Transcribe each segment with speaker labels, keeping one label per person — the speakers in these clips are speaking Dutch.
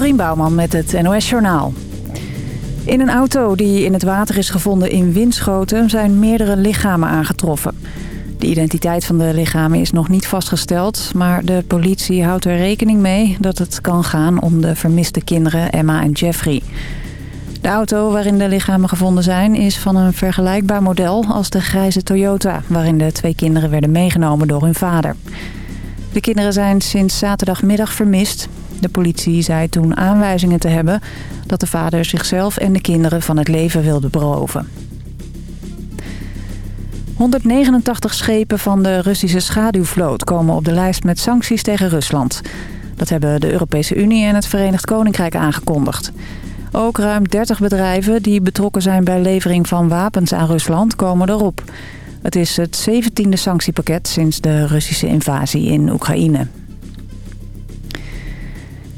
Speaker 1: Dorien Bouwman met het NOS Journaal. In een auto die in het water is gevonden in Winschoten zijn meerdere lichamen aangetroffen. De identiteit van de lichamen is nog niet vastgesteld... maar de politie houdt er rekening mee dat het kan gaan om de vermiste kinderen Emma en Jeffrey. De auto waarin de lichamen gevonden zijn is van een vergelijkbaar model als de grijze Toyota... waarin de twee kinderen werden meegenomen door hun vader. De kinderen zijn sinds zaterdagmiddag vermist. De politie zei toen aanwijzingen te hebben dat de vader zichzelf en de kinderen van het leven wilde beroven. 189 schepen van de Russische schaduwvloot komen op de lijst met sancties tegen Rusland. Dat hebben de Europese Unie en het Verenigd Koninkrijk aangekondigd. Ook ruim 30 bedrijven die betrokken zijn bij levering van wapens aan Rusland komen erop. Het is het 17e sanctiepakket sinds de Russische invasie in Oekraïne.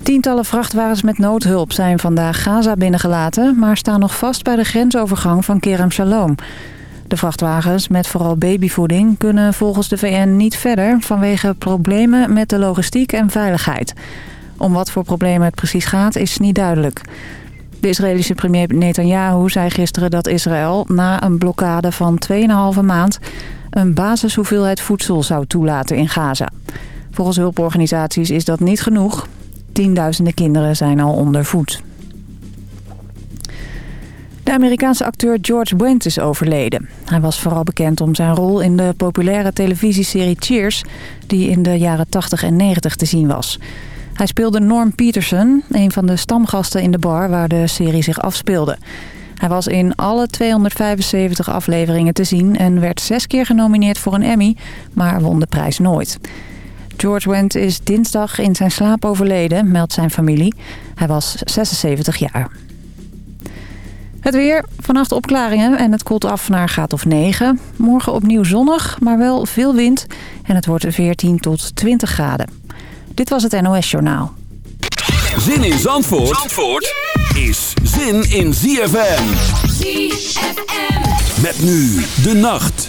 Speaker 1: Tientallen vrachtwagens met noodhulp zijn vandaag Gaza binnengelaten... maar staan nog vast bij de grensovergang van Kerem Shalom. De vrachtwagens met vooral babyvoeding kunnen volgens de VN niet verder... vanwege problemen met de logistiek en veiligheid. Om wat voor problemen het precies gaat is niet duidelijk. De Israëlische premier Netanyahu zei gisteren dat Israël na een blokkade van 2,5 maand... een basishoeveelheid voedsel zou toelaten in Gaza. Volgens hulporganisaties is dat niet genoeg. Tienduizenden kinderen zijn al onder voet. De Amerikaanse acteur George Wendt is overleden. Hij was vooral bekend om zijn rol in de populaire televisieserie Cheers... die in de jaren 80 en 90 te zien was. Hij speelde Norm Peterson, een van de stamgasten in de bar waar de serie zich afspeelde. Hij was in alle 275 afleveringen te zien en werd zes keer genomineerd voor een Emmy, maar won de prijs nooit. George Wendt is dinsdag in zijn slaap overleden, meldt zijn familie. Hij was 76 jaar. Het weer, vannacht opklaringen en het koelt af naar graad of 9. Morgen opnieuw zonnig, maar wel veel wind en het wordt 14 tot 20 graden. Dit was het NOS Journaal.
Speaker 2: Zin in Zandvoort, Zandvoort is zin in ZFM. ZFM. Met nu de nacht.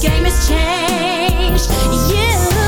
Speaker 3: game has changed. You.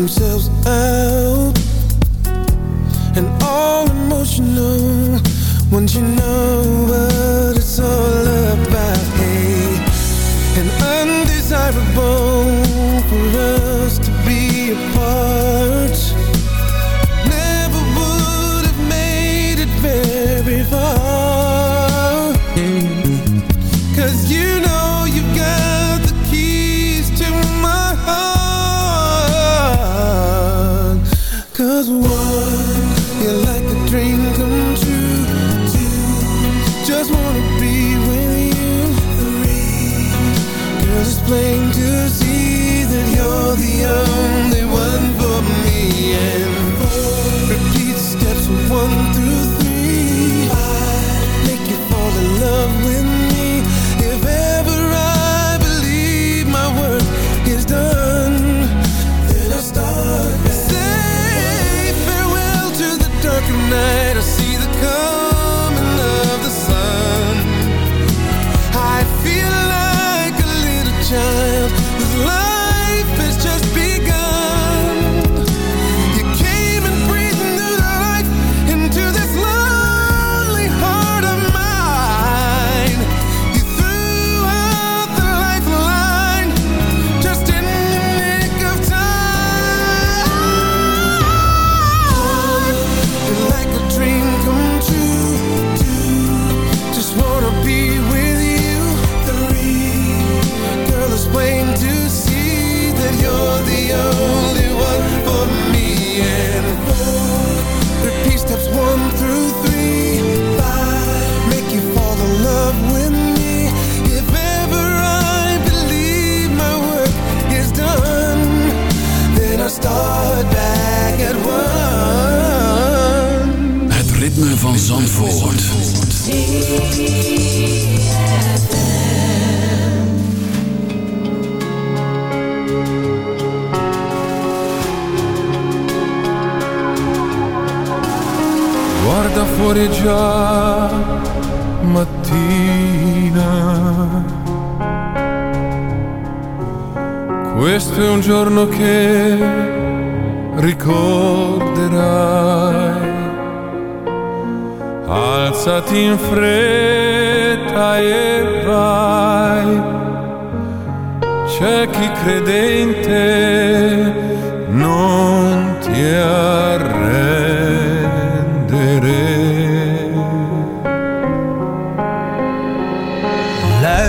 Speaker 3: themselves.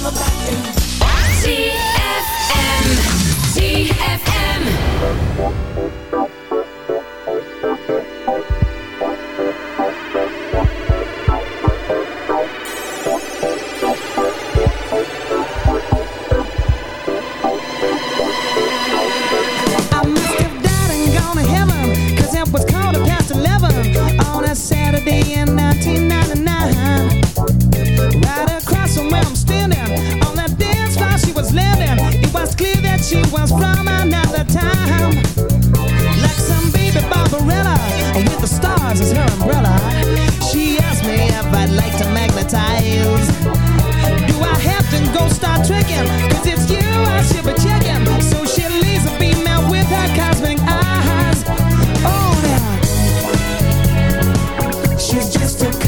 Speaker 4: hey, hey, She's just
Speaker 5: a